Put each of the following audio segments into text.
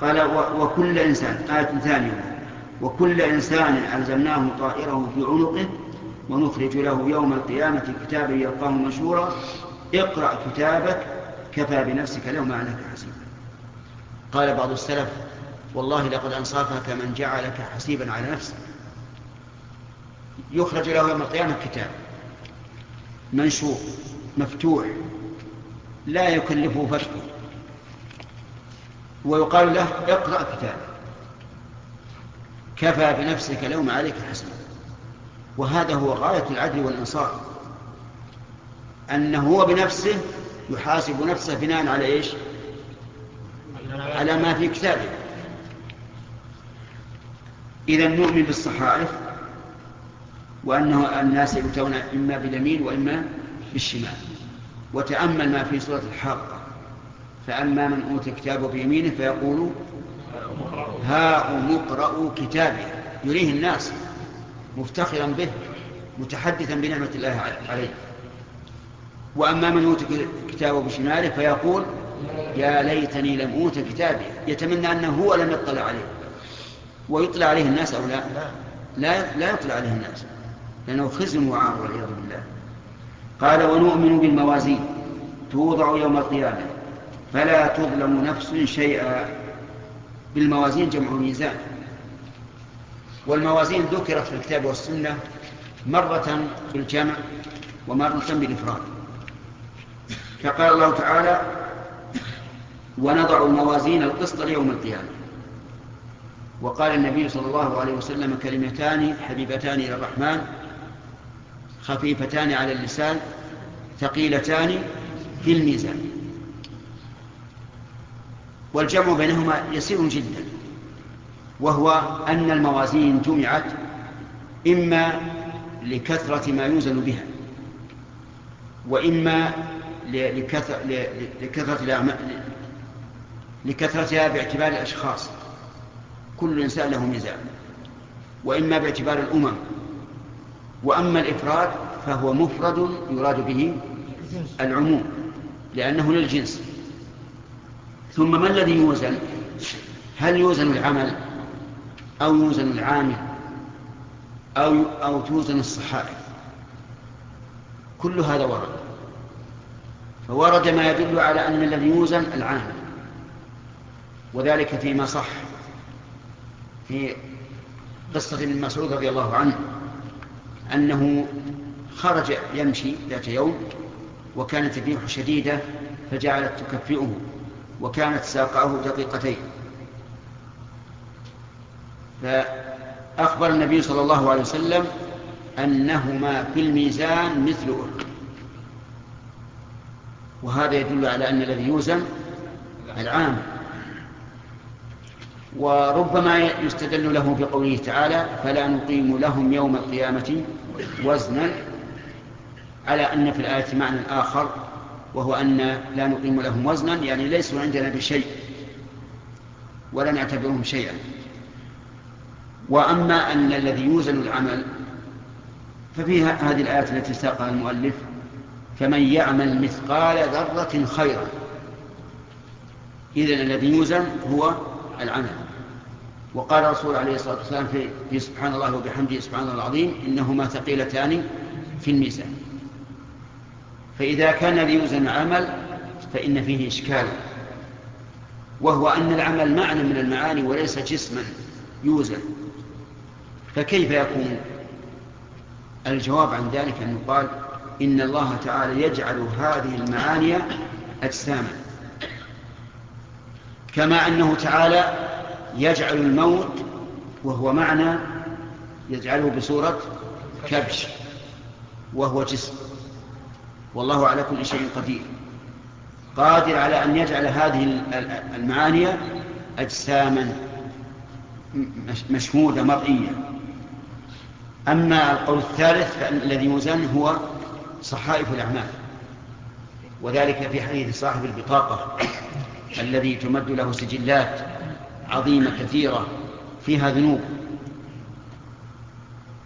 قال وكل إنسان آية ثانية وكل إنسان ألزمناه طائره في عنقه ونخرج له يوم القيامة كتابا يلقاه منشورا اقرأ كتابك كفى بنفسك اليوم عليك حسيبا. قال بعض السلف والله لقد أنصافك من جعلك حسيبا على نفسك. يخرج له يوم القيامة كتاب منشور مفتوح لا يكلفه فتحه ويقال له اقرأ كتابك. كفى بنفسك اليوم عليك حسنا. وهذا هو غاية العدل والإنصاف. أنه هو بنفسه يحاسب نفسه بناء على إيش؟ على ما في كتابه. إذا نؤمن بالصحائف وأنه الناس يؤتون إما باليمين وإما بالشمال. وتأمل ما في سورة الحاقة فأما من أوتي كتابه بيمينه فيقول هاؤم اقرأوا كتابه يريه الناس مفتخرا به متحدثا بنعمة الله عليه. وأما من أوتي كتابه بشماله فيقول يا ليتني لم أوت كتابي. يتمنى أنه هو لم يطلع عليه. ويطلع عليه الناس أو لا. لا, لا يطلع عليه الناس لأنه خزي وعار والعياذ بالله. قال ونؤمن بالموازين توضع يوم القيامة. فلا تظلم نفس شيئا. بالموازين جمع ميزان. والموازين ذكرت في الكتاب والسنة مرة بالجمع ومرة بالإفراد فقال الله تعالى ونضع الموازين القسط ليوم القيامة. وقال النبي صلى الله عليه وسلم كلمتان حبيبتان إلى الرحمن خفيفتان على اللسان ثقيلتان في الميزان. والجمع بينهما يسير جدا وهو أن الموازين جمعت إما لكثرة ما يوزن بها وإما لكثرة لكثرتها باعتبار الأشخاص كل إنسان له ميزان وإما باعتبار الأمم وأما الإفراد فهو مفرد يراد به العموم لأنه للجنس. ثم ما الذي يوزن؟ هل يوزن العمل أو يوزن العامل أو, أو توزن الصحائف؟ كل هذا ورد. فورد ما يدل على أن الذي يوزن العامل. وذلك فيما صح في قصة ابن مسعود رضي الله عنه أنه خرج يمشي ذات يوم وكانت الريح شديدة فجعلت تكفئه. وكانت ساقعه دقيقتين. فأخبر النبي صلى الله عليه وسلم أنهما في الميزان مثل أحد وهذا يدل على أن الذي يوزن العام. وربما يستدل له بقوله تعالى فلا نقيم لهم يوم القيامة وزنا على أن في الآية معنى آخر وهو أن لا نقيم لهم وزنا يعني ليسوا عندنا بشيء ولا نعتبرهم شيئا. وأما أن الذي يوزن العمل ففيها هذه الآيات التي ساقها المؤلف فمن يعمل مثقال ذرة خيرا. إذن الذي يوزن هو العمل. وقال الرسول عليه الصلاة والسلام في سبحان الله وبحمده سبحان الله العظيم إنهما ثقيلتان في الميزان. فإذا كان ليوزن عمل فإن فيه إشكال وهو أن العمل معنى من المعاني وليس جسما يوزن. فكيف يكون؟ الجواب عن ذلك أن يقال إن الله تعالى يجعل هذه المعاني أجساما كما أنه تعالى يجعل الموت وهو معنى يجعله بصورة كبش وهو جسم. والله على كل شيء قدير. قادر على أن يجعل هذه المعاني أجساما مشهودة مرئية. أما القول الثالث الذي يوزن هو صحائف الأعمال وذلك في حديث صاحب البطاقة الذي تمد له سجلات عظيمة كثيرة فيها ذنوب.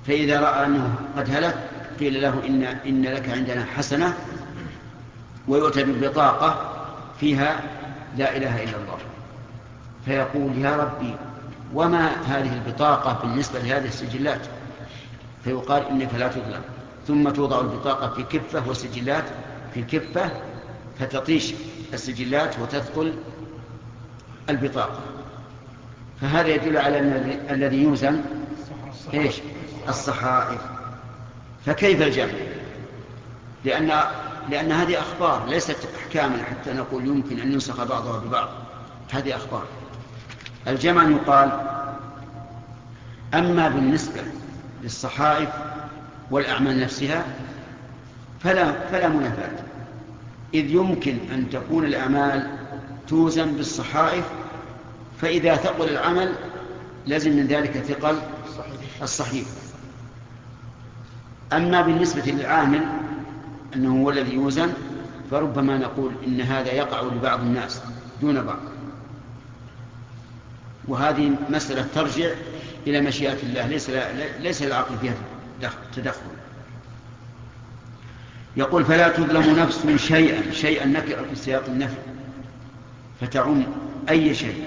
فإذا رأى أنه قد هلك قيل له إن, إن لك عندنا حسنة ويؤتى بالبطاقة فيها لا إله إلا الله. فيقول يا ربي وما هذه البطاقة بالنسبة لهذه السجلات؟ فيقال إنك لا تظلم. ثم توضع البطاقة في كفة والسجلات في كفة فتطيش السجلات وتثقل البطاقة. فهذا يدل على أن الذي يوزن إيش؟ الصحائف. فكيف الجمع؟ لأن لأن هذه أخبار ليست أحكاما حتى نقول يمكن أن ينسخ بعضها ببعض. هذه أخبار. الجمع يقال أما بالنسبة للصحائف والأعمال نفسها فلا, فلا منافاة. إذ يمكن أن تكون الأعمال توزن بالصحائف فإذا ثقل العمل لازم من ذلك ثقل الصحيح. أما بالنسبة للعامل أنه هو الذي يوزن فربما نقول إن هذا يقع لبعض الناس دون بعض. وهذه مسألة ترجع إلى مشيئة الله ليس ليس العقل فيها تدخل. يقول فلا تظلم نفس شيئا شيئا نكر في سياق النفي فتعم أي شيء.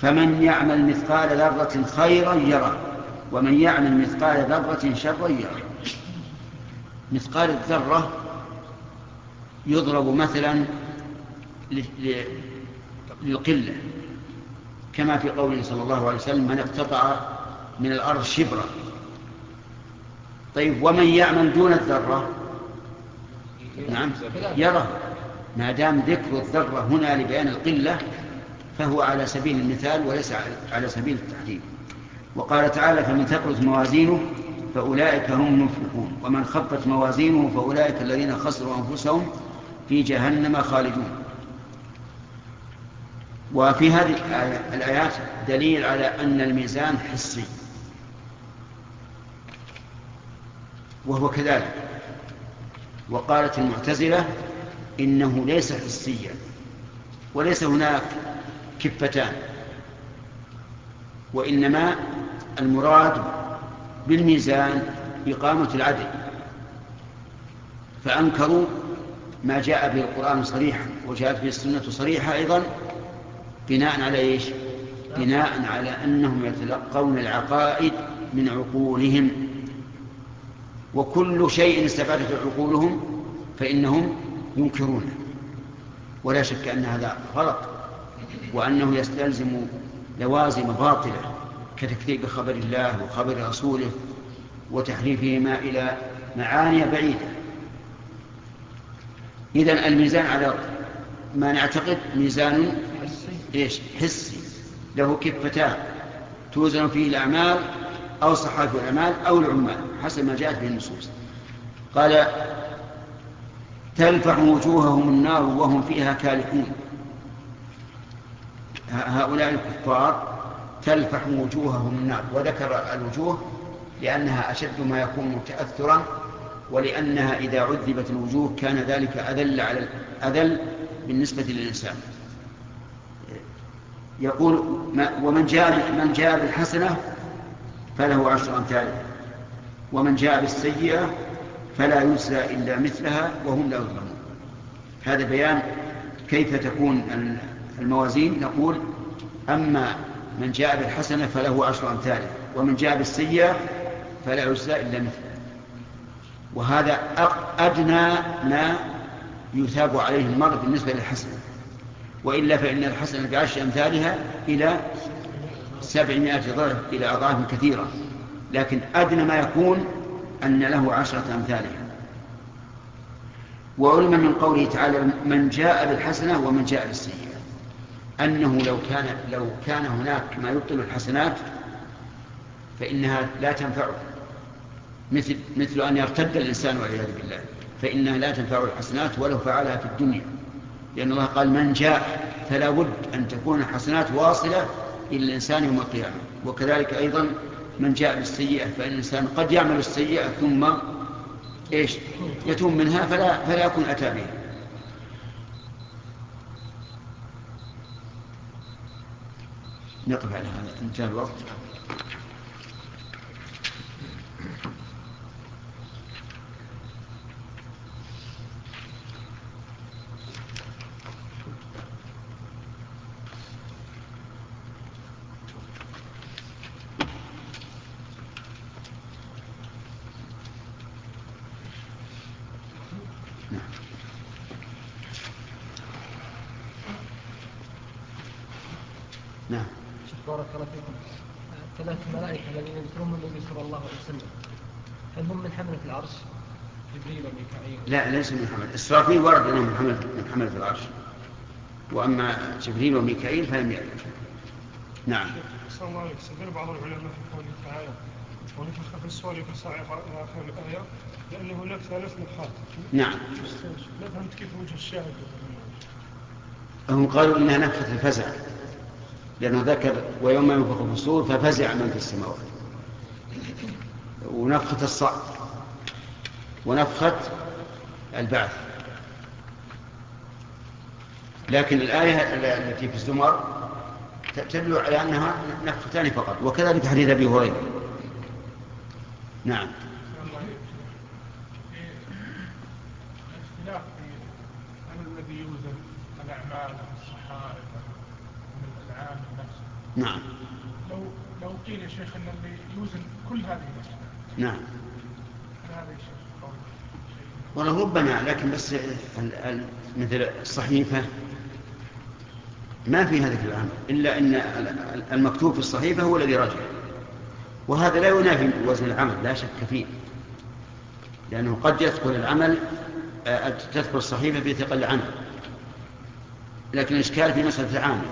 فمن يعمل مثقال ذرة خيرا يره ومن يعمل مثقال ذرة شرا يره. مثقال الذرة يضرب مثلا للقلة كما في قوله صلى الله عليه وسلم من اقتطع من الأرض شبرا طيب ومن يعمل دون الذرة؟ نعم يرى. ما دام ذكر الذرة هنا لبيان القلة فهو على سبيل المثال وليس على سبيل التحديد. وقال تعالى فمن ثقلت موازينه فأولئك هم المفلحون. ومن خفت موازينه فأولئك الذين خسروا أنفسهم في جهنم خالدون. وفي هذه الآيات دليل على أن الميزان حسي. وهو كذلك. وقالت المعتزلة إنه ليس حسيا وليس هناك كفتان وإنما المراد بالميزان إقامة العدل. فأنكروا ما جاء به القرآن صريحا وجاءت به السنة صريحة أيضا بناء على إيش؟ بناء على أنهم يتلقون العقائد من عقولهم. وكل شيء استفادته عقولهم فإنهم ينكرونه. ولا شك أن هذا غلط وأنه يستلزم لوازم باطلة. كتكذيب خبر الله وخبر رسوله وتحريفهما إلى معاني بعيدة. إذن الميزان على ما نعتقد ميزان إيش؟ حسي. له كفتان. توزن فيه الأعمال أو صحائف الأعمال أو العمال حسب ما جاءت به النصوص. قال تلفح وجوههم النار وهم فيها كالحون هؤلاء الكفار تلفح وجوههم النار وذكر الوجوه لأنها أشد ما يكون تأثرا ولأنها إذا عذبت الوجوه كان ذلك أذل على أذل بالنسبة للإنسان. يقول ومن جاء من جاء بالحسنة فله عشر أمثالها ومن جاء بالسيئة فلا يجزى إلا مثلها وهم لا يظلمون. هذا بيان كيف تكون الموازين. نقول أما من جاء بالحسنة فله عشر أمثالها ومن جاء بالسيئة فلا يجزى إلا مثلها وهذا أدنى ما يثاب عليه المرء بالنسبة للحسنة. وإلا فإن الحسنة بعشر أمثالها إلى سبعمائة ضعف إلى أضعاف كثيرة. لكن أدنى ما يكون أن له عشرة أمثالها. وعلم من قوله تعالى من جاء بالحسنة ومن جاء بالسيئة. أنه لو كان لو كان هناك ما يبطل الحسنات فإنها لا تنفعه. مثل مثل أن يرتد الإنسان والعياذ بالله فإنها لا تنفع الحسنات ولو فعلها في الدنيا. لأن الله قال من جاء فلا بد أن تكون الحسنات واصلة إلى الإنسان يوم القيامة. وكذلك أيضا من جاء بالسيئة فإن الإنسان قد يعمل السيئة ثم إيش؟ يتوم منها فلا, فلا يكون أتى بها نقف على هذا انتهى الوقت نعم شيخ بارك الله فيكم ثلاث ملائكة الذين يذكرهم النبي صلى الله عليه وسلم هل هم من حملة العرش؟ جبريل وميكائيل لا ليس من حملة إسرافيل ورد أنهم من حملة من حملة العرش. وأما جبريل وميكائيل فلم يرد نعم. صلى الله عليه وسلم بعض العلماء في قوله تعالى ونفخ في الصور فصعق إلى آخر الآية. لأن هناك ثلاث نفخات نعم. لا فهمت كيف وجه الشاهد. هم قالوا إنها نفخة الفزع. لأنه ذكر ويوم ينفخ في الصور ففزع من في السماوات. ونفخة الصعق ونفخة البعث. لكن الآية التي في الزمر تدل على أنها نفختان فقط وكذلك حديث أبي هريرة. نعم. الذي يوزن الأعمال والصحائف العام نفسه نعم. لو لو قيل يا شيخ أن اللي يوزن كل هذه الأشياء نعم. هذا شيخ والله ربما لكن بس مثل الصحيفة ما في هذا العمل إلا أن المكتوب في الصحيفة هو الذي رجع وهذا لا ينافي وزن العمل لا شك فيه. لأنه قد يثقل العمل آه، تثقل الصحيفة في ثقل العمل. لكن الإشكال في مسألة العامل.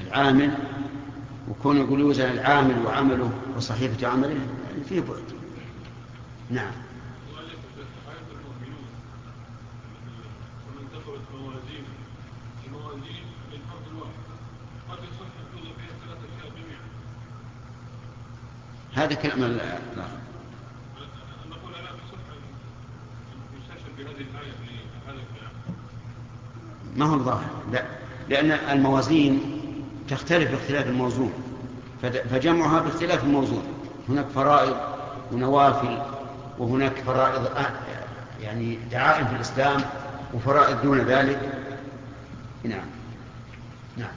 العامل وكون يقول يوزن العامل وعمله وصحيفة عمله فيه بعد. نعم. هذا كلام الآخر ما هو ظاهر لا. لأن الموازين تختلف باختلاف الموزون. فجمعها باختلاف الموزون. هناك فرائض ونوافل وهناك فرائض يعني دعائم في الإسلام وفرائض دون ذلك. نعم. نعم.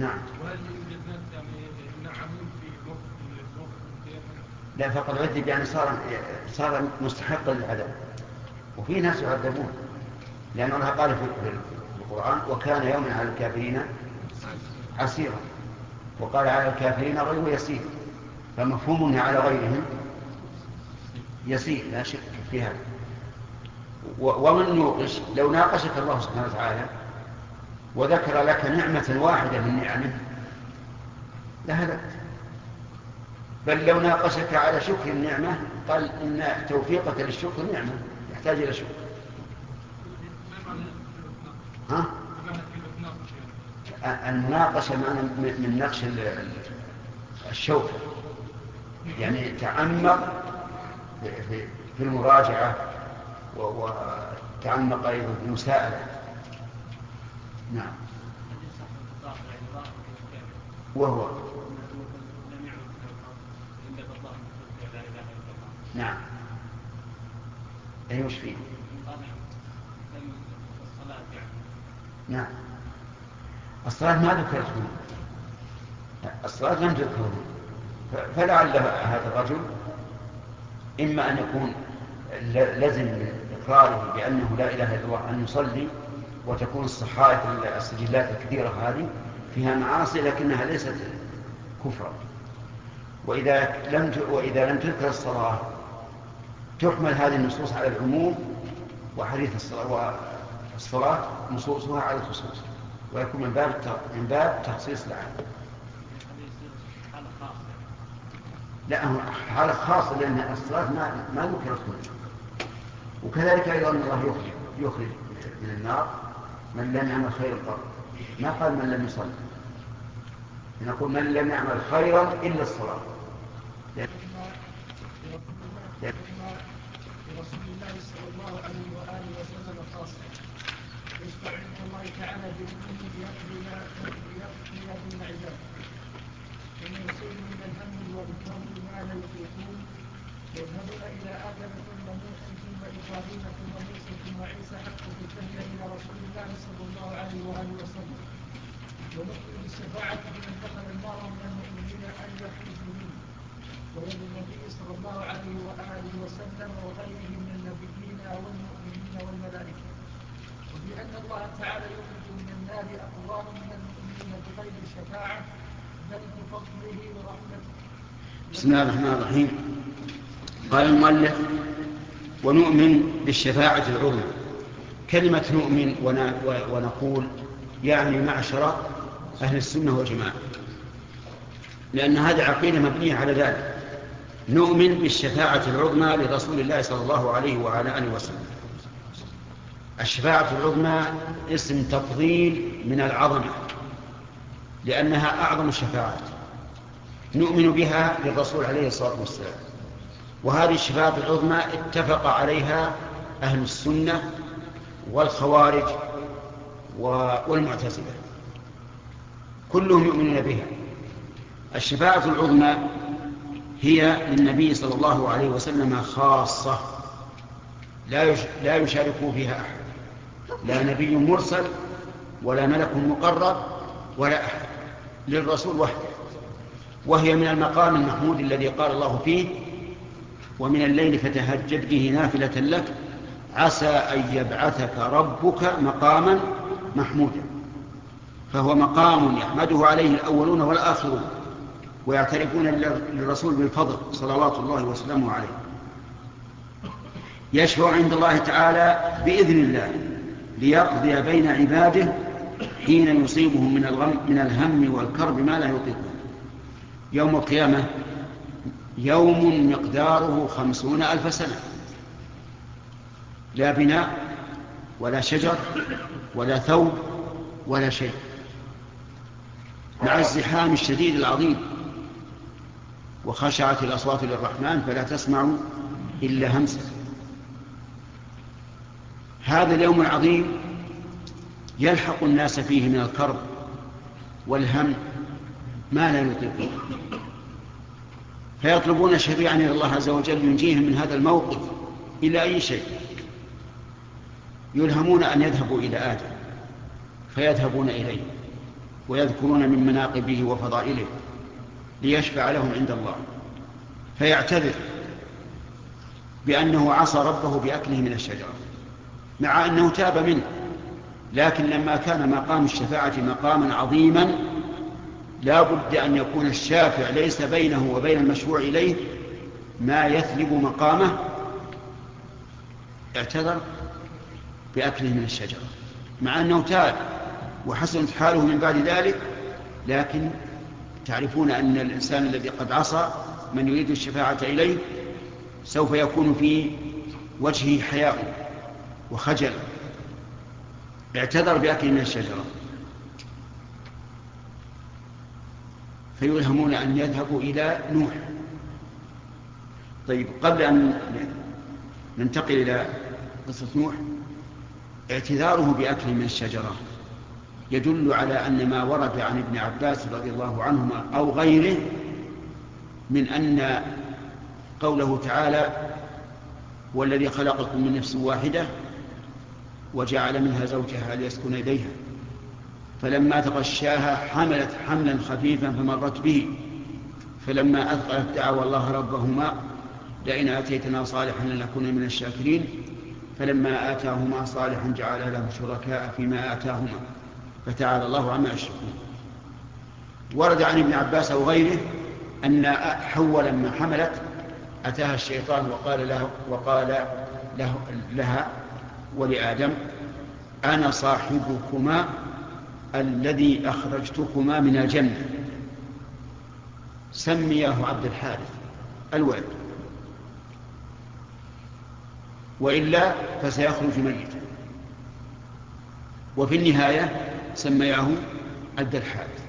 نعم. لا فقد عذب يعني صار صار مستحقا للعذاب. وفي ناس يعذبون لأن الله قال في القرآن وكان يوما على الكافرين عسيرا. وقال على الكافرين غير يسير. فمفهوم على غيرهم يسير لا شك في هذا. ومن نوقش لو ناقشك الله سبحانه وتعالى وذكر لك نعمة واحدة من نعمه. لهلكت بل لو ناقشك على شكر النعمة قال إن توفيقك للشكر نعمة يحتاج إلى شكر. ها؟ المناقشة معنى من نقش الشوك يعني تعمق في المراجعة وتعمق أيضا في المساءلة. نعم. وهو. نعم. أي وش فيه؟ نعم. الصلاة ما ذكرت هنا الصلاة لم تذكر هنا فلعل هذا الرجل إما أن يكون لزم إقراره بأنه لا إله إلا الله أن يصلي وتكون الصحائف السجلات الكثيرة هذه فيها معاصي لكنها ليست كفرا. وإذا لم وإذا لم تذكر الصلاة تحمل هذه النصوص على العموم وحديث الصلاة والصلاة نصوصها على الخصوص ويكون من باب من باب تخصيص العام لا هو حالة خاصة لأن الصلاة ما ما ذكرت وكذلك أيضا الله يخرج يخرج من النار. من لم يعمل خير قط ما قال من لم يصلي. نقول من لم يعمل خيرا إلا الصلاة. لرسول الله صلى الله عليه وآله وسلم يستعين الله تعالى بإذنه ليقضي بين عباده ثم يصيب من الهم والكرم ما لا يطيقون يذهبون إلى آدم ثم نوح إبراهيم ثم موسى ثم عيسى حق في الدنيا إلى رسول الله صلى الله عليه واله وسلم ونطلب بالشفاعه لمن دخل النار من المؤمنين ان يخرجوا منه وللنبي صلى الله عليه واله وسلم وغيره من النبيين والمؤمنين والملائكه وبان الله تعالى يخرج من النار اقوام من المؤمنين بغير شفاعه بل بفضله ورحمته بسم الله الرحمن الرحيم. قال المؤلف ونؤمن بالشفاعة العظمى. كلمة نؤمن ونقول يعني معشر أهل السنة والجماعة. لأن هذه عقيدة مبنية على ذلك. نؤمن بالشفاعة العظمى لرسول الله صلى الله عليه وعلى آله وسلم. الشفاعة العظمى اسم تفضيل من العظمة لأنها أعظم الشفاعات. نؤمن بها للرسول عليه الصلاة والسلام. وهذه الشفاعة العظمى اتفق عليها أهل السنة والخوارج والمعتزلة. كلهم يؤمنون بها. الشفاعة العظمى هي للنبي صلى الله عليه وسلم خاصة. لا يشارك فيها أحد. لا نبي مرسل ولا ملك مقرب ولا أحد. للرسول وحده. وهي من المقام المحمود الذي قال الله فيه ومن الليل فتهجد به نافلة لك عسى أن يبعثك ربك مقاما محمودا. فهو مقام يحمده عليه الأولون والآخرون ويعترفون للرسول بالفضل صلوات الله وسلامه عليه. يشفع عند الله تعالى بإذن الله ليقضي بين عباده حين يصيبهم من الغم من الهم والكرب ما لا يطيقون. يوم القيامة يوم مقداره خمسون ألف سنة. لا بناء ولا شجر ولا ثوب ولا شيء. مع الزحام الشديد العظيم وخشعت الأصوات للرحمن فلا تسمع إلا همسا هذا اليوم العظيم يلحق الناس فيه من الكرب والهم ما لا يطيقون. فيطلبون شفيعا إلى الله عز وجل ينجيهم من هذا الموقف إلى أي شيء؟ يلهمون أن يذهبوا إلى آدم فيذهبون إليه ويذكرون من مناقبه وفضائله ليشفع لهم عند الله فيعتذر بأنه عصى ربه بأكله من الشجرة مع أنه تاب منه لكن لما كان مقام الشفاعة مقاما عظيما لا بد أن يكون الشافع ليس بينه وبين المشروع إليه ما يثلب مقامه اعتذر بأكله من الشجرة مع أنه تاب وحسنت حاله من بعد ذلك لكن تعرفون أن الإنسان الذي قد عصى من يريد الشفاعة إليه سوف يكون في وجهه حياء وخجل. اعتذر بأكل من الشجرة. فيلهمون أن يذهبوا إلى نوح. طيب قبل أن ننتقل إلى قصة نوح اعتذاره بأكل من الشجرة يدل على أن ما ورد عن ابن عباس رضي الله عنهما أو غيره من أن قوله تعالى والذي خلقكم من نفس واحدة وجعل منها زوجها ليسكن إليها فلما تغشاها حملت حملا خفيفا فمرت به. فلما أثقلت دعوا الله ربهما لئن آتيتنا صالحا لنكون من الشاكرين. فلما آتاهما صالحا جعل له شركاء فيما آتاهما فتعالى الله عما يشركون. ورد عن ابن عباس أو غيره أن حواء لما حملت أتاها الشيطان وقال له وقال له لها ولآدم أنا صاحبكما الذي أخرجتكما من الجنة. سمياه عبد الحارث. الولد وإلا فسيخرج ميتا. وفي النهاية سمياه عبد الحارث.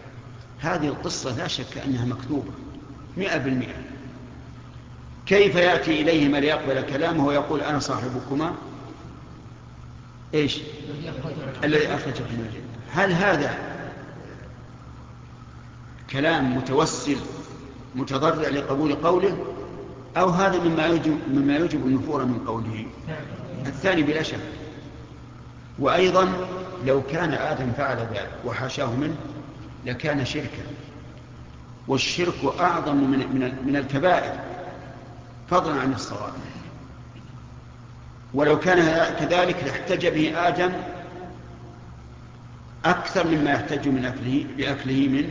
هذه القصة لا شك أنها مكتوبة. مئة بالمئة. كيف يأتي إليهما ليقبل كلامه ويقول أنا صاحبكما؟ إيش؟ الذي أخرجك من الجنة. هل هذا كلام متوسل متضرع لقبول قوله أو هذا مما يجب, مما يجب النفور من قوله؟ الثاني بلا شك. وأيضا لو كان آدم فعل ذلك وحاشاه منه لكان شركا. والشرك أعظم من, من, من الكبائر فضلا عن الصواب. ولو كان كذلك لاحتج به آدم أكثر مما يحتج من أكله بأكله من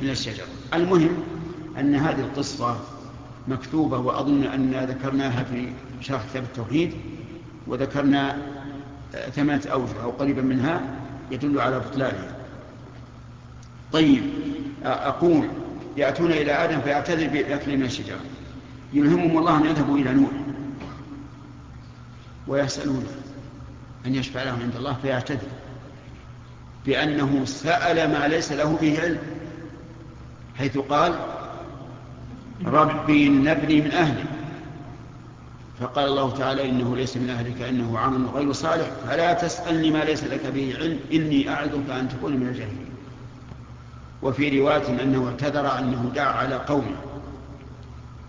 من الشجرة المهم أن هذه القصة مكتوبة وأظن أن ذكرناها في شرح كتاب التوحيد وذكرنا ثمانية أوجه أو قريبا منها يدل على بطلانها. طيب أقول يأتون إلى آدم فيعتذر بأكل من الشجرة يلهمهم الله أن يذهبوا إلى نوح ويسألونه أن يشفع لهم عند الله فيعتذر. بأنه سأل ما ليس له به علم حيث قال ربي نبني من أهلي. فقال الله تعالى إنه ليس من أهلك إنه عمل غير صالح فلا تسألني ما ليس لك به علم إني أعظك أن تكون من الجاهلين. وفي رواية أنه اعتذر أنه دعا على قومه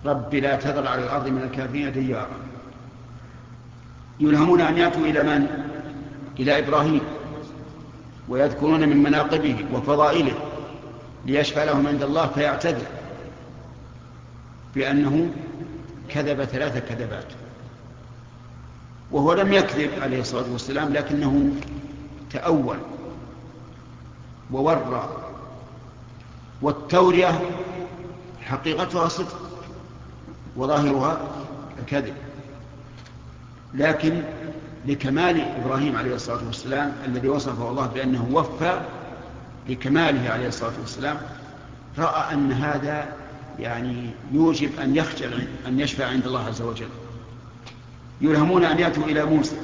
رب لا تذر على الأرض من الكافرين ديارا. يلهمون أن يأتوا إلى من؟ إلى إبراهيم. ويذكرون من مناقبه وفضائله ليشفع لهم عند الله فيعتذر بأنه كذب ثلاث كذبات. وهو لم يكذب عليه الصلاة والسلام لكنه تأول وورى. والتورية حقيقتها صدق وظاهرها الكذب لكن لكمال إبراهيم عليه الصلاة والسلام الذي وصفه الله بأنه وفى لكماله عليه الصلاة والسلام رأى أن هذا يعني يوجب أن يخجل أن يشفع عند الله عز وجل. يلهمون أن يأتوا إلى موسى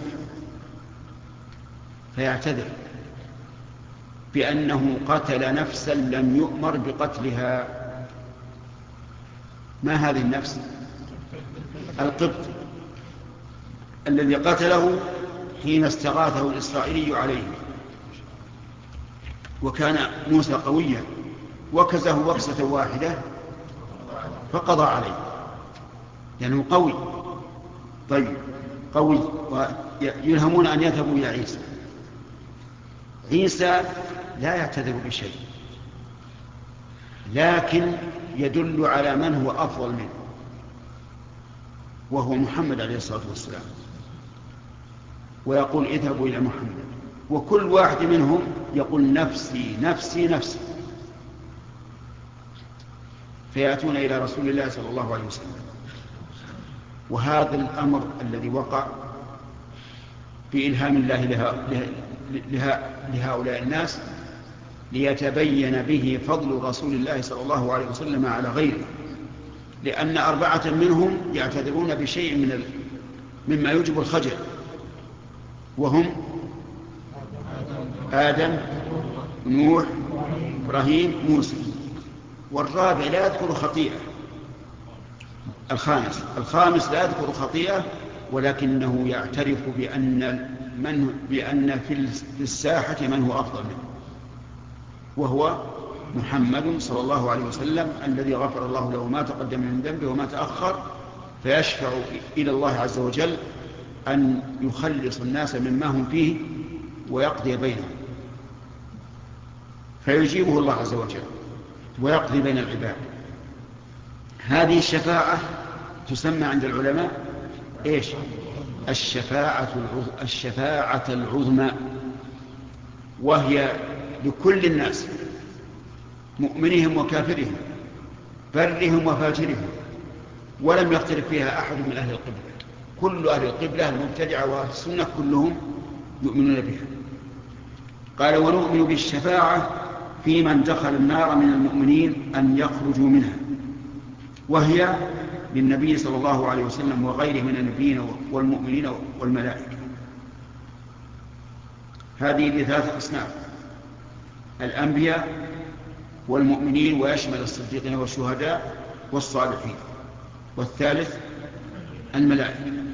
فيعتذر بأنه قتل نفسا لم يؤمر بقتلها. ما هذه النفس؟ القبط. الذي قتله حين استغاثه الإسرائيلي عليه. وكان موسى قويا وكزه وكسة واحدة فقضى عليه. لأنه قوي. طيب قوي ويلهمون أن يذهبوا إلى عيسى. عيسى لا يعتذر بشيء لكن يدل على من هو أفضل منه وهو محمد عليه الصلاة والسلام. ويقول اذهبوا إلى محمد. وكل واحد منهم يقول نفسي نفسي نفسي. فيأتون إلى رسول الله صلى الله عليه وسلم. وهذا الأمر الذي وقع بإلهام الله لها لها لهؤلاء الناس ليتبين به فضل رسول الله صلى الله عليه وسلم على غيره. لأن أربعة منهم يعتذرون بشيء من. مما يوجب الخجل. وهم آدم نوح إبراهيم موسى. والرابع لا يذكر خطيئة. الخامس الخامس لا يذكر خطيئة ولكنه يعترف بأن من بأن في الساحة من هو أفضل منه. وهو محمد صلى الله عليه وسلم الذي غفر الله له ما تقدم من ذنبه وما تأخر فيشفع إلى الله عز وجل أن يخلص الناس مما هم فيه ويقضي بينهم. فيجيبه الله عز وجل ويقضي بين العباد. هذه الشفاعة تسمى عند العلماء إيش؟ الشفاعة الشفاعة العظمى. وهي لكل الناس مؤمنهم وكافرهم برهم وفاجرهم ولم يختلف فيها أحد من أهل القبلة. كل أهل القبلة المبتدعة وأهل السنة كلهم يؤمنون بها. قال ونؤمن بالشفاعة في من دخل النار من المؤمنين أن يخرجوا منها. وهي للنبي صلى الله عليه وسلم وغيره من النبيين والمؤمنين والملائكة. هذه لثلاثة أصناف الأنبياء والمؤمنين ويشمل الصديقين والشهداء والصالحين والثالث الملائكة.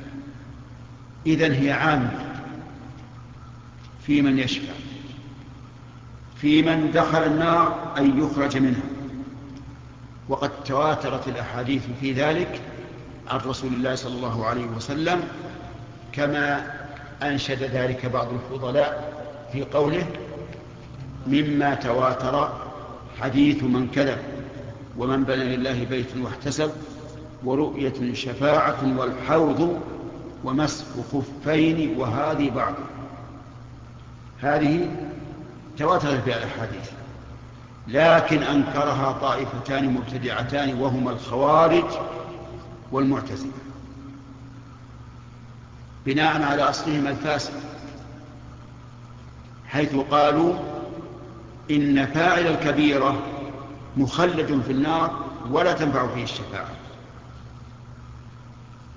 إذن هي عامة. في من يشفع. في من دخل النار أن يخرج منها. وقد تواترت الأحاديث في ذلك عن رسول الله صلى الله عليه وسلم كما أنشد ذلك بعض الفضلاء في قوله مما تواتر حديث من كذب ومن بنى لله بيتا واحتسب ورؤية شفاعة والحوض ومسح خفين وهذه بعض. هذه تواترت بها الأحاديث. لكن أنكرها طائفتان مبتدعتان وهما الخوارج والمعتزلة. بناء على أصلهما الفاسد. حيث قالوا إن فاعل الكبيرة مخلد في النار ولا تنفع فيه الشفاعة.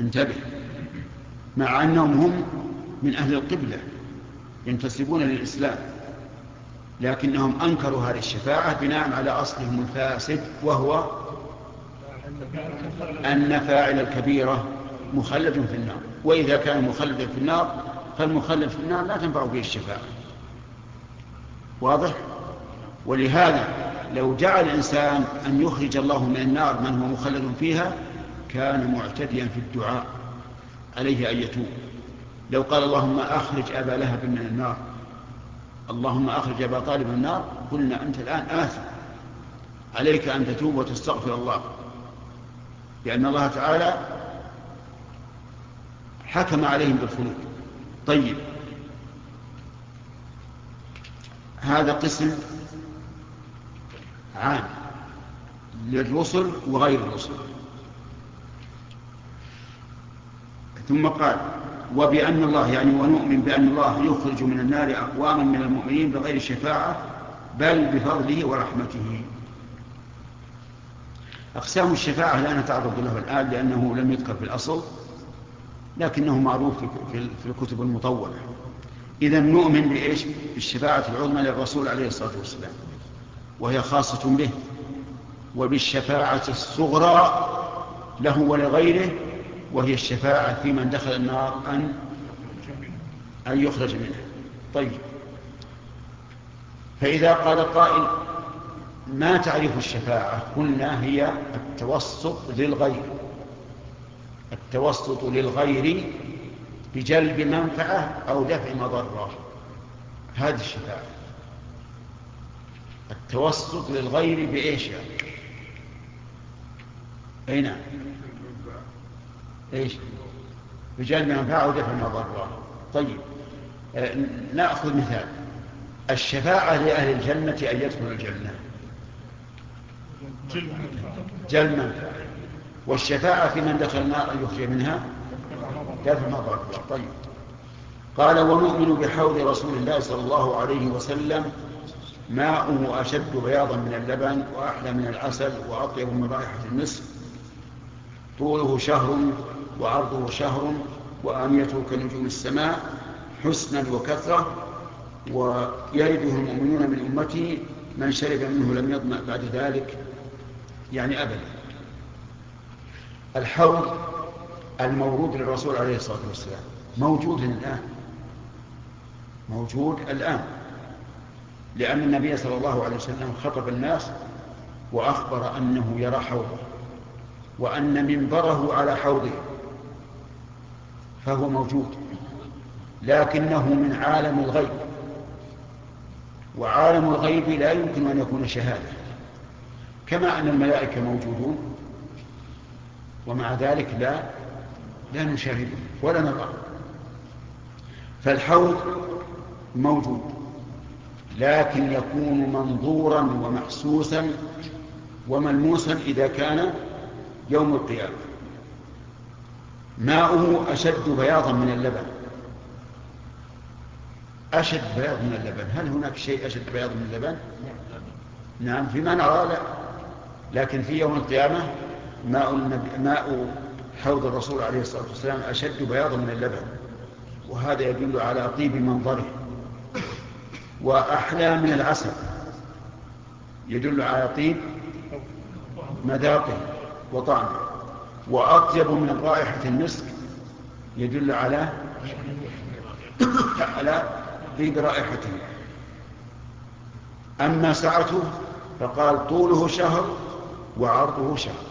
انتبه. مع أنهم هم من أهل القبلة ينتسبون للإسلام لكنهم أنكروا هذه الشفاعة بناء على أصلهم الفاسد وهو أن فاعل الكبيرة مخلد في النار وإذا كان مخلدا في النار فالمخلد في النار لا تنفع به الشفاعة. واضح؟ ولهذا لو جعل الإنسان أن يخرج الله من النار من هو مخلد فيها كان معتديا في الدعاء. عليه أن يتوب. لو قال اللهم أخرج أبا لهب من النار. اللهم أخرج أبا طالب من النار. قلنا أنت الآن آثم. عليك أن تتوب وتستغفر الله. لأن الله تعالى حكم عليهم بالخلود. طيب. هذا قسم عام للرسل وغير الرسل. ثم قال وبأن الله يعني ونؤمن بأن الله يخرج من النار أقواما من المؤمنين بغير شفاعة بل بفضله ورحمته أقسام الشفاعة لا نتعرض له الآن لأنه لم يذكر في الأصل لكنه معروف في الكتب المطولة إذا نؤمن بإيش؟ بالشفاعة العظمى للرسول عليه الصلاة والسلام وهي خاصة به وبالشفاعة الصغرى له ولغيره وهي الشفاعة في من دخل النار أن أن يخرج منها. طيب. فإذا قال قائل ما تعريف الشفاعة؟ قلنا هي التوسط للغير. التوسط للغير بجلب منفعة أو دفع مضرة. هذه الشفاعة. التوسط للغير بإيش يعني؟ أي نعم. إيش؟ بجلب منفعة أو دفع مضرة طيب. آه نأخذ مثال. الشفاعة لأهل الجنة أن يدخلوا الجنة. جلب منفعة والشفاعة في من دخل النار أن يخرج منها؟ دفع مضرة طيب. قال ونؤمن بحوض رسول الله صلى الله عليه وسلم. ماؤه أشد بياضا من اللبن وأحلى من العسل وأطيب من رائحة المسك طوله شهر وعرضه شهر وآنيته كنجوم السماء حسنا وكثرة ويرده المؤمنون من أمته من شرب منه لم يظمأ بعد ذلك يعني أبدا. الحوض المورود للرسول عليه الصلاة والسلام موجود الآن موجود الآن لأن النبي صلى الله عليه وسلم خطب الناس وأخبر أنه يرى حوضه وأن منبره على حوضه. فهو موجود لكنه من عالم الغيب. وعالم الغيب لا يمكن أن يكون شهادة كما أن الملائكة موجودون ومع ذلك لا لا نشاهده ولا نراه فالحوض موجود لكن يكون منظورا ومحسوسا وملموسا إذا كان يوم القيامة. ماؤه أشد بياضا من اللبن. أشد بياض من اللبن. هل هناك شيء أشد بياض من اللبن؟ نعم. فيما نرى لا. لكن في يوم القيامة ماء, ماء حوض الرسول عليه الصلاة والسلام أشد بياضا من اللبن. وهذا يدل على طيب منظره. وأحلى من العسل. يدل على طيب مذاقه وطعمه. وأطيب من رائحة المسك يدل على على طيب رائحته. أما سعته فقال طوله شهر وعرضه شهر.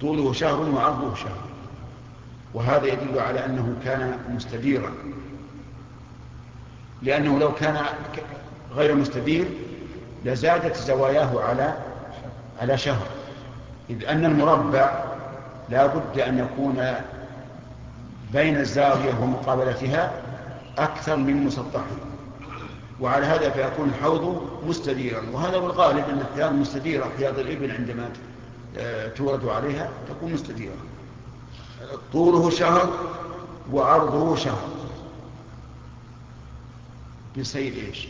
طوله شهر وعرضه شهر. وهذا يدل على أنه كان مستديرا. لأنه لو كان غير مستدير لزادت زواياه على على شهر. إذ أن المربع لا بد أن يكون بين الزاوية ومقابلتها أكثر من مسطحة. وعلى هذا فيكون الحوض مستديرا. وهذا هو الغالب أن الحياض مستديرة. حياض الإبل عندما آه، تورد عليها تكون مستديرة. طوله شهر وعرضه شهر. بسير إيش؟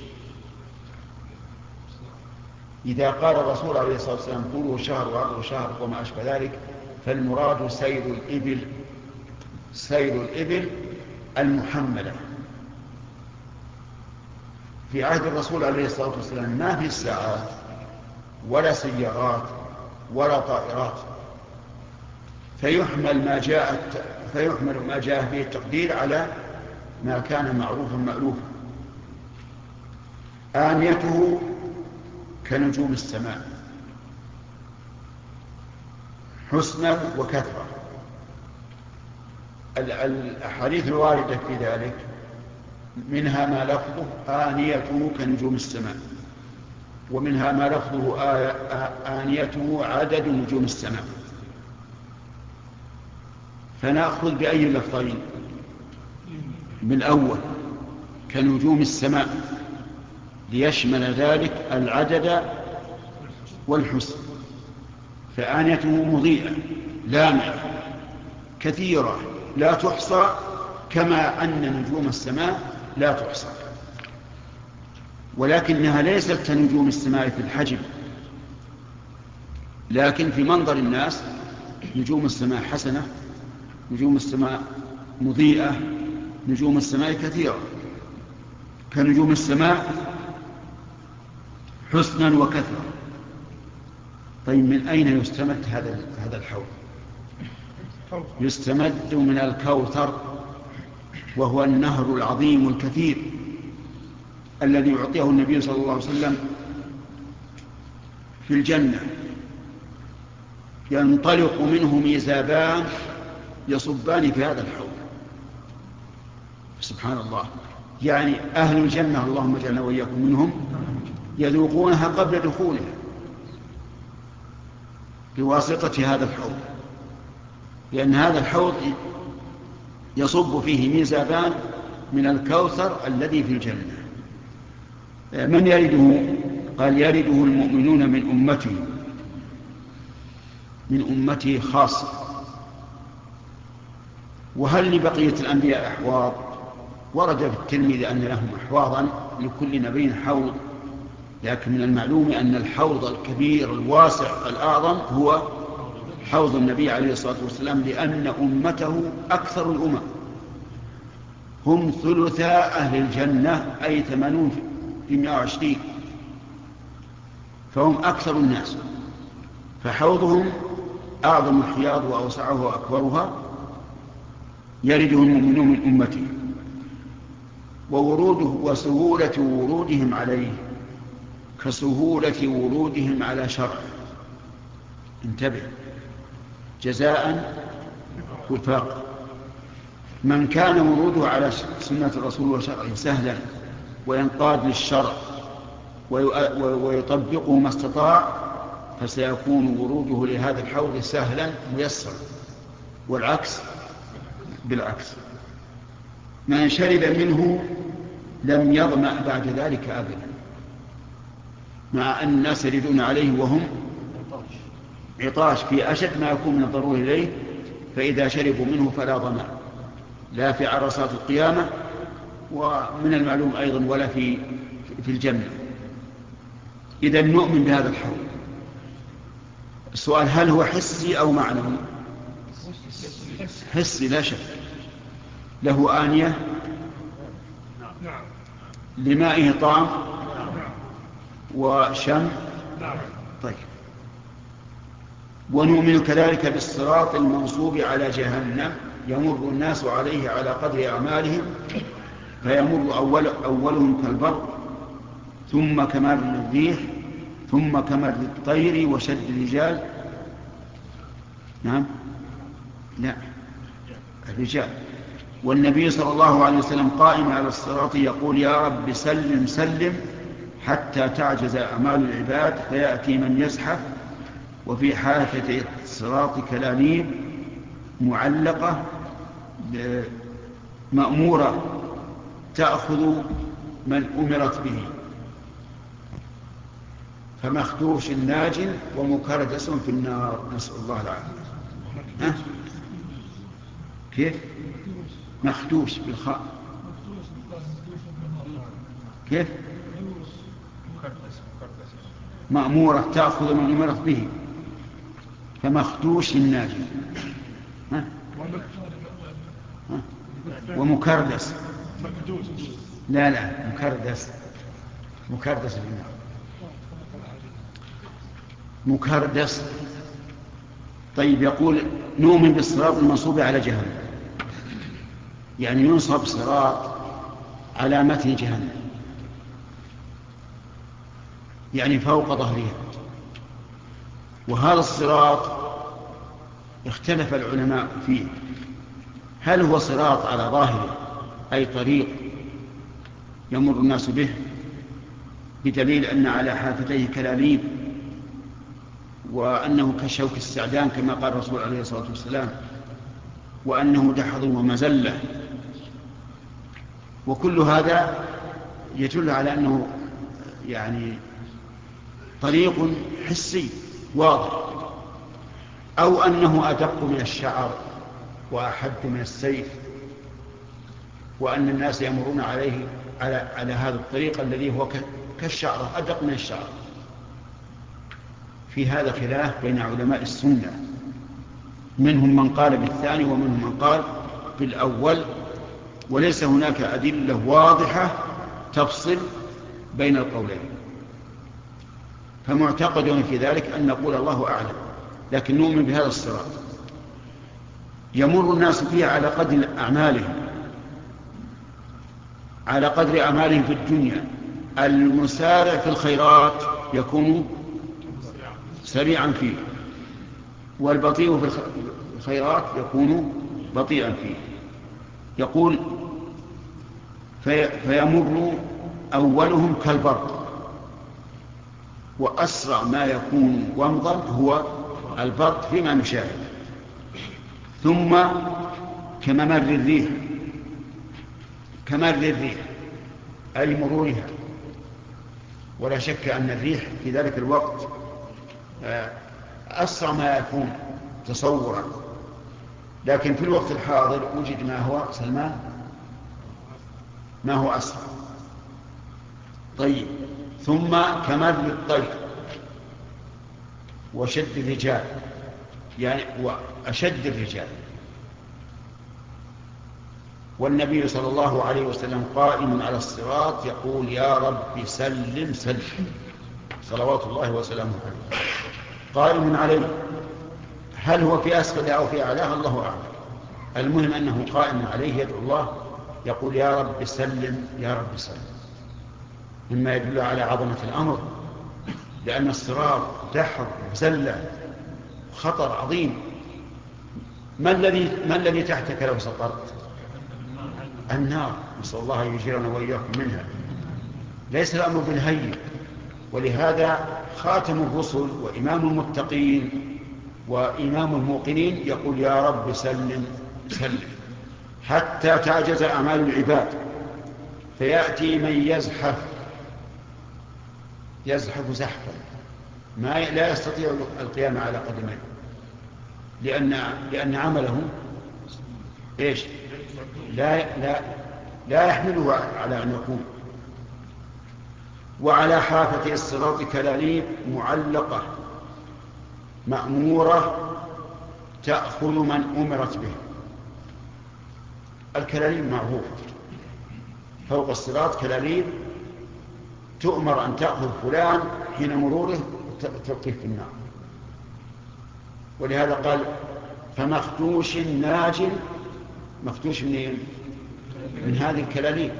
إذا قال الرسول عليه الصلاة والسلام طوله شهر وعرضه شهر وما أشبه ذلك فالمراد سير الإبل سير الإبل المحملة في عهد الرسول عليه الصلاة والسلام ما في ساعات ولا سيارات ولا طائرات. فيحمل ما جاءت فيحمل ما جاء به التقدير على ما كان معروفا مألوفا. آنيته كنجوم السماء. حسنا وكثرة. الأحاديث الواردة في ذلك. منها ما لفظه آنيته كنجوم السماء. ومنها ما لفظه آنيته عدد نجوم السماء. فنأخذ بأي اللفظين بالأول كنجوم السماء. ليشمل ذلك العدد والحسن. فآنيته مضيئة لامعة كثيرة لا تحصى كما أن نجوم السماء لا تحصى. ولكنها ليست كنجوم السماء في الحجم لكن في منظر الناس نجوم السماء حسنة نجوم السماء مضيئة نجوم السماء كثيرة. كنجوم السماء حسنا وكثرة. طيب من أين يستمد هذا هذا الحوض؟ يستمد من الكوثر وهو النهر العظيم الكثير الذي يعطيه النبي صلى الله عليه وسلم في الجنة. ينطلق منه ميزابان يصبان في هذا الحوض. سبحان الله. يعني أهل الجنة اللهم اجعلنا وإياكم منهم. يذوقونها قبل دخولها بواسطة هذا الحوض. لأن هذا الحوض يصب فيه ميزابان من الكوثر الذي في الجنة. من يرده؟ قال يرده المؤمنون من أمته من أمته خاصة. وهل لبقية الأنبياء أحواض؟ ورد في التلميذ أن لهم أحواضا لكل نبي حوض. لكن من المعلوم أن الحوض الكبير الواسع الأعظم هو حوض النبي عليه الصلاة والسلام لأن أمته أكثر الأمم. هم ثلثا أهل الجنة أي ثمانون في مئة وعشرين. فهم أكثر الناس. فحوضهم أعظم الحياض وأوسعه وأكبرها يرده المؤمنون من أمته. ووروده وسهولة ورودهم عليه. كسهولة ورودهم على شرع انتبه. جزاء وفاق. من كان وروده على سنة الرسول وشرعه سهلا وينقاد للشرع ويطبقه ما استطاع فسيكون وروده لهذا الحوض سهلا ميسرا. والعكس بالعكس. من شرب منه لم يظمأ بعد ذلك أبدا. مع أن الناس يريدون عليه وهم عطاش في أشد ما يكون من الضروري إليه فإذا شربوا منه فلا ضمان لا في عرصات القيامة ومن المعلوم أيضا ولا في في الجنة. إذا نؤمن بهذا الحوض السؤال هل هو حسي أو معنوي؟ حسي لا شك. له آنية لمائه طعم وشم؟ طيب. ونؤمن كذلك بالصراط المنصوب على جهنم يمر الناس عليه على قدر أعمالهم فيمر أول أولهم كالبر ثم كمر الريح ثم كمر الطير وشد الرجال. نعم. لا. الرجال. والنبي صلى الله عليه وسلم قائم على الصراط يقول يا رب سلم سلم حتى تعجز أعمال العباد فيأتي من يزحف وفي حافة الصراط كلاليب معلقة مأمورة تأخذ من أمرت به. فمخدوش ناج ومكردس في النار. نسأل الله العافية؟ كيف؟ مخدوش بالخاء. كيف؟ مأمورة تأخذ من أمرت به فمخدوش الناجي ها؟ ها؟ ومكردس. لا لا مكردس. مكردس في النار مكردس. طيب يقول نؤمن بالصراط المنصوب على جهنم. يعني ينصب صراط على متن جهنم. يعني فوق ظهرها. وهذا الصراط اختلف العلماء فيه. هل هو صراط على ظاهره أي طريق يمر الناس به بدليل أن على حافتيه كلاليب وأنه كشوك السعدان كما قال الرسول عليه الصلاة والسلام وأنه دحض ومزلة. وكل هذا يدل على أنه يعني طريق حسي واضح أو أنه أدق من الشعر وأحد من السيف وأن الناس يمرون عليه على, على هذا الطريق الذي هو كالشعر أدق من الشعر. في هذا خلاف بين علماء السنة منهم من قال بالثاني ومنهم من قال بالأول وليس هناك أدلة واضحة تفصل بين القولين. فمعتقد في ذلك أن نقول الله أعلم لكن نؤمن بهذا الصراط. يمر الناس فيه على قدر أعمالهم على قدر أعمالهم في الدنيا. المسارع في الخيرات يكون سريعا فيه والبطيء في الخيرات يكون بطيئا فيه. يقول في فيمر أولهم كالبرق. وأسرع ما يكون ومضا هو البرق فيما نشاهد ثم كممر الريح كمر الريح أي مرورها ولا شك أن الريح في ذلك الوقت آه، أسرع ما يكون تصورا. لكن في الوقت الحاضر وجد ما هو سلمان؟ ما هو أسرع؟ طيب. ثم كمر الطير وشد الرجال يعني وأشد الرجال. والنبي صلى الله عليه وسلم قائم على الصراط يقول يا رب سلم سلم. صلوات الله وسلامه عليه. قائم عليه. هل هو في أسفل أو في أعلاه الله أعلم. المهم أنه قائم عليه يدعو الله يقول يا رب سلم يا رب سلم. مما يدل على عظمة الأمر لأن الصراط دحر وزلة خطر عظيم. ما الذي ما الذي تحتك لو سقطت؟ النار نسأل الله أن يجيرنا وإياكم منها. ليس الأمر بالهين ولهذا خاتم الرسل وإمام المتقين وإمام الموقنين يقول يا رب سلم سلم. حتى تعجز أعمال العباد فيأتي من يزحف يزحف زحفا. ما لا يستطيع القيام على قدميه. لأن لأن عمله إيش؟ لا لا لا يحمله على أن يقوم. وعلى حافة الصراط كلاليب معلقة مأمورة تأخذ من أمرت به. الكلاليب معروف. فوق الصراط كلاليب تؤمر أن تأخذ فلان حين مروره تلقيه في النار. ولهذا قال فمخدوش ناج مخدوش منين من هذه الكلاليب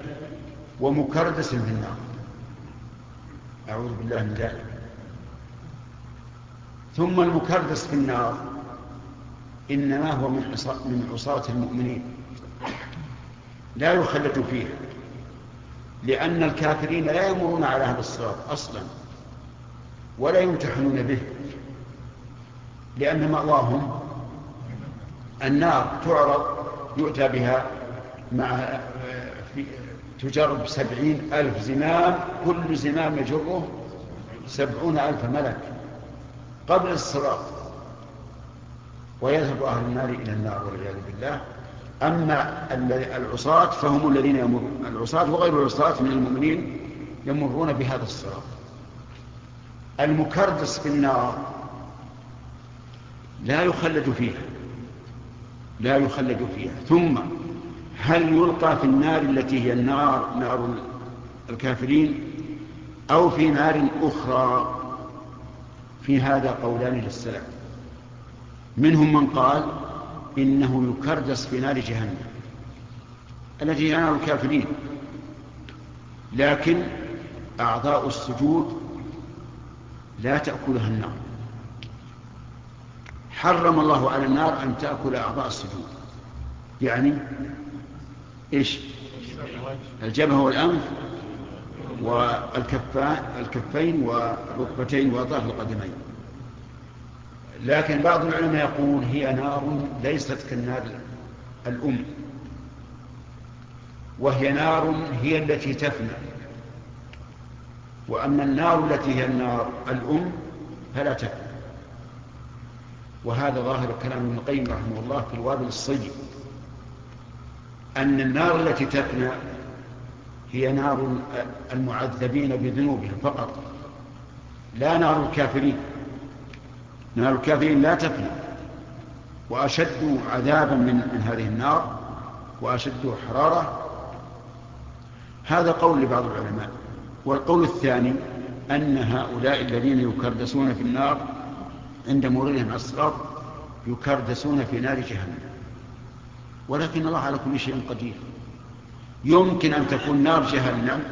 ومكردس في النار. أعوذ بالله من ذلك. ثم المكردس في النار إنما هو من عصاة المؤمنين. لا يخلد فيها. لأن الكافرين لا يمرون على هذا الصراط أصلا ولا يمتحنون به لأن مأواهم النار تعرض يؤتى بها مع في تجر بسبعين ألف زمام كل زمام يجره سبعون ألف ملك قبل الصراط. ويذهب أهل النار إلى النار والعياذ بالله. أما العصاة فهم الذين يمرون. العصاة وغير العصاة من المؤمنين يمرون بهذا الصراط. المكردس في النار لا يخلد فيها. لا يخلد فيها. ثم هل يلقى في النار التي هي النار نار الكافرين أو في نار أخرى؟ في هذا قولان للسلام. منهم من قال إنه يكردس في نار جهنم التي هي نار الكافرين. لكن أعضاء السجود لا تأكلها النار. حرم الله على النار أن تأكل أعضاء السجود. يعني إيش؟ الجبهة والأنف والكفين والركبتين وأطراف القدمين. لكن بعض العلماء يقول هي نار ليست كالنار الأم. وهي نار هي التي تفنى. وأما النار التي هي النار الأم فلا تفنى. وهذا ظاهر كلام ابن القيم رحمه الله في الوابل الصيب أن النار التي تفنى هي نار المعذبين بذنوبهم فقط. لا نار الكافرين. نار الكافرين لا تفنى. وأشد عذابا من, من هذه النار وأشد حرارة. هذا قول لبعض العلماء. والقول الثاني أن هؤلاء الذين يكردسون في النار عند مرورهم على الصراط يكردسون في نار جهنم. ولكن الله على كل شيء قدير. يمكن أن تكون نار جهنم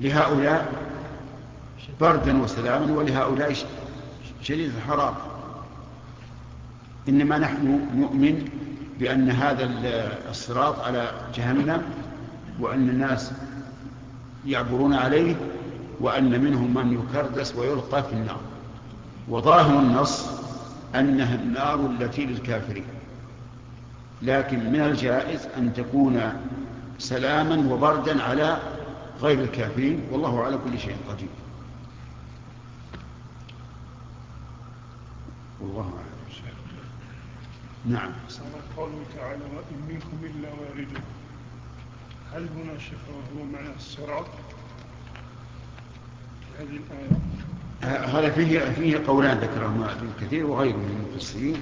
لهؤلاء بردا وسلاما ولهؤلاء شديد الحرارة إنما نحن نؤمن بأن هذا الصراط على جهنم وأن الناس يعبرون عليه وأن منهم من يكردس ويلقى في النار. وظاهر النص أنها النار التي للكافرين. لكن من الجائز أن تكون سلاما وبردا على غير الكافرين والله على كل شيء قدير. والله أعلم نعم. قوله تعالى وإن منكم إلا وارده هل هنا شفاء هو معنى الصراط؟ هذه الآية. هذا فيه فيه قولان ذكرهما ابن كثير وغيره من المفسرين.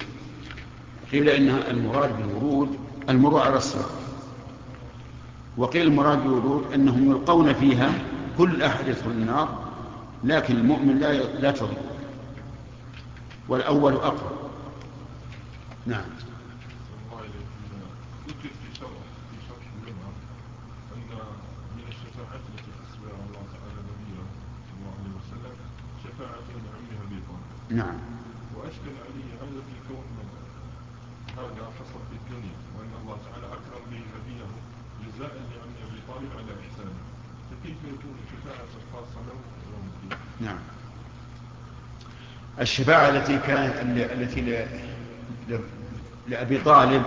قيل إن المراد بالورود المرور على الصراط. وقيل المراد بالورود أنهم يلقون فيها كل أحد يدخل النار لكن المؤمن لا لا تضر والأول أقرب. نعم. نعم وأشكل علي هذا في كون هذا حصل في الدنيا وأن الله تعالى أكرم به نبيه جزاء لعم أبي طالب على إحسانه فكيف يكون الشفاعة الخاصة له يوم الدين؟ نعم الشفاعة التي كانت التي. لأبي طالب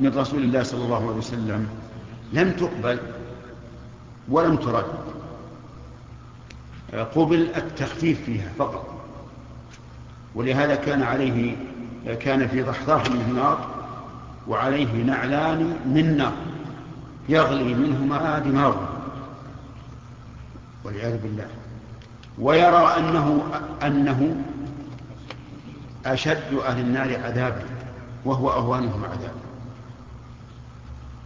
من رسول الله صلى الله عليه وسلم لم تقبل ولم ترد. قبل التخفيف فيها فقط. ولهذا كان عليه كان في ضحضاح من النار وعليه نعلان من نار يغلي منهما دماغه. والعياذ بالله. ويرى أنه, أنه أشد أهل النار عذابا وهو أهوانهم عذابا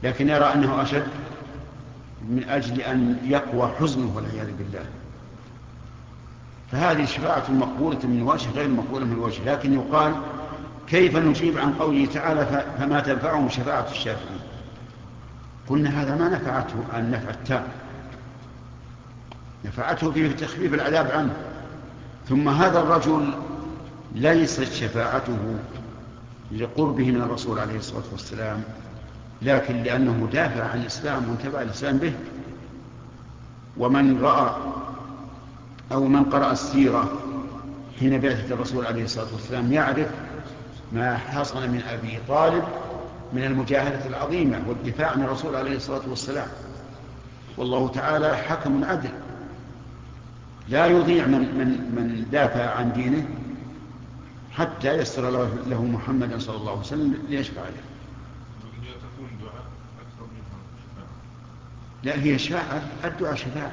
لكن يرى أنه أشد من أجل أن يقوى حزنه والعياذ بالله. فهذه شفاعة مقبولة من وجه غير مقبولة من وجه. لكن يقال كيف نجيب عن قوله تعالى فما تنفعهم شفاعة الشافعين؟ قلنا هذا ما نفعته النفع التام. نفعته في تخفيف العذاب عنه. ثم هذا الرجل ليست شفاعته لقربه من الرسول عليه الصلاة والسلام لكن لأنه دافع عن الإسلام وانتبع الإسلام به. ومن رأى أو من قرأ السيرة حين بعثة الرسول عليه الصلاة والسلام يعرف ما حصل من أبي طالب من المجاهدة العظيمة والدفاع عن الرسول عليه الصلاة والسلام. والله تعالى حكم عدل. لا يضيع من, من, من دافع عن دينه حتى يسر له محمدا صلى الله عليه وسلم ليشفع له. لا هي شفاعة الدعاء شفاعة.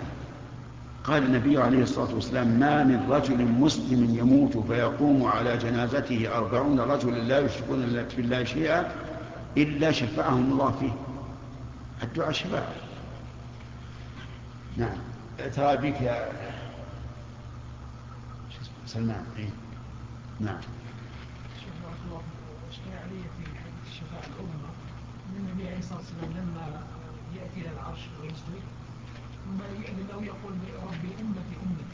قال النبي عليه الصلاة والسلام ما من رجل مسلم يموت فيقوم على جنازته أربعون رجلا لا يشركون بالله شيئا إلا شفعهم الله فيه. الدعاء شفاعة. نعم. ترى بك يا سلمان إيه؟ نعم. اشكال علي في حديث الشفاعة الأمة أن النبي عليه الصلاة والسلام لما يأتي إلى العرش ويسجد ثم يأذن له يقول ربي أمتي أمتي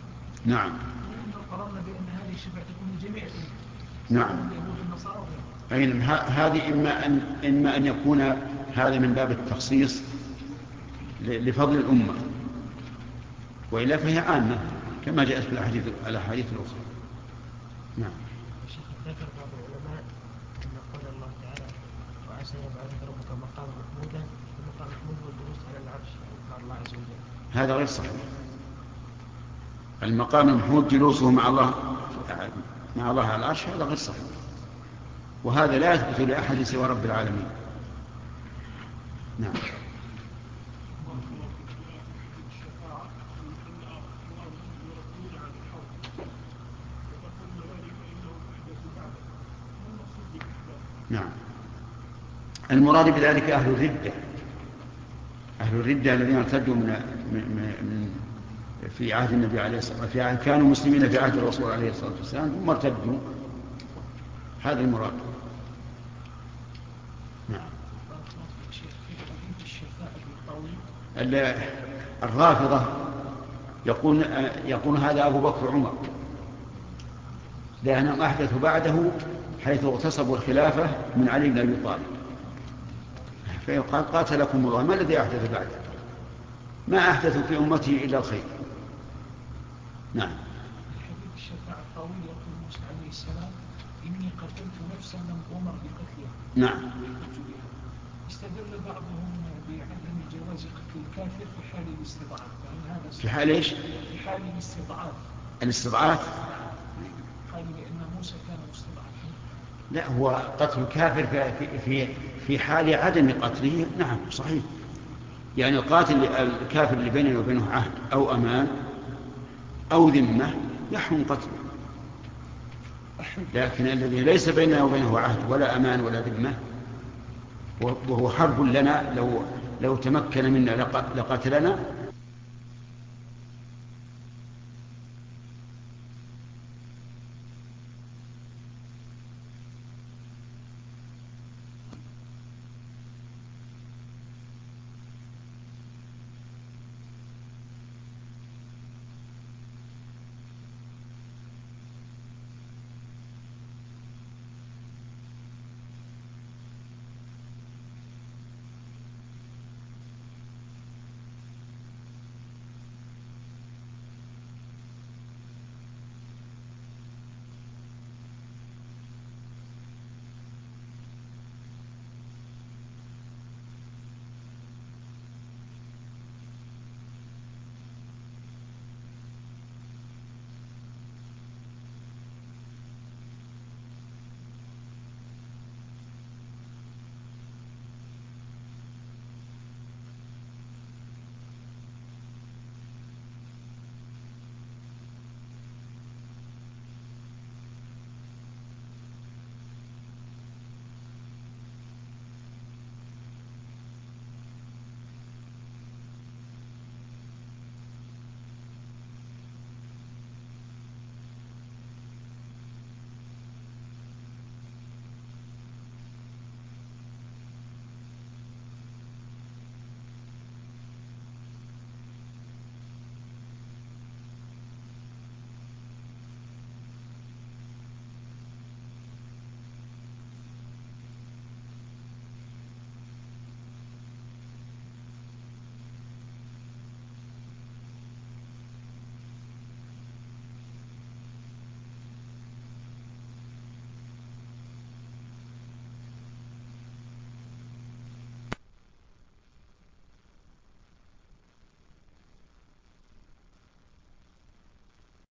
نعم. قررنا بأن هذه الشفاعة تكون لجميع الأمة نعم أي هذه إما أن, إما أن يكون هذا من باب التخصيص لفضل الأمة وإلا فهي عامة كما جاءت في الأحاديث الأحاديث الأخرى. نعم الشيخ ذكر بعض العلماء أن قول الله تعالى وعسى يبعثك ربك مقاما محمودا المقام محمود هو الجلوس على العرش مع الله عز وجل هذا غير صحيح. المقام المحمود جلوسه مع الله مع الله على العرش هذا غير صحيح. وهذا لا يثبت لأحد سوى رب العالمين. نعم. نعم. المراد بذلك أهل الردة. أهل الردة الذين ارتدوا من, من, من في عهد النبي عليه الصلاة والسلام في عهد كانوا مسلمين في عهد الرسول عليه الصلاة والسلام ثم ارتدوا. هذا المراد. نعم. الرافضة يقول يقول هذا أبو بكر وعمر لأنهم أحدثوا بعده حيث اغتصبوا الخلافة من علي بن أبي طالب. فيقال قاتلكم الله ما الذي أحدث بعده ما أحدثوا في أمته إلا الخير. نعم. الشفاعة الطويل يقول موسى عليه السلام إني قتلت نفسا لم أمر بقتلها. نعم. استدل بعضهم بعدم جواز قتل الكافر في حال الاستضعاف. لأن هذا في حال إيش؟ في حال الاستضعاف. الاستضعاف؟ قالوا لأن موسى كان مستضعفا. لا هو قتل الكافر في, في, في حال عدم قتله نعم صحيح. يعني القاتل الكافر اللي بيننا وبينه عهد أو أمان أو ذمة يحرم قتله. لكن الذي ليس بيننا وبينه عهد ولا أمان ولا ذمة وهو حرب لنا لو لو تمكن منا لق- لقتلنا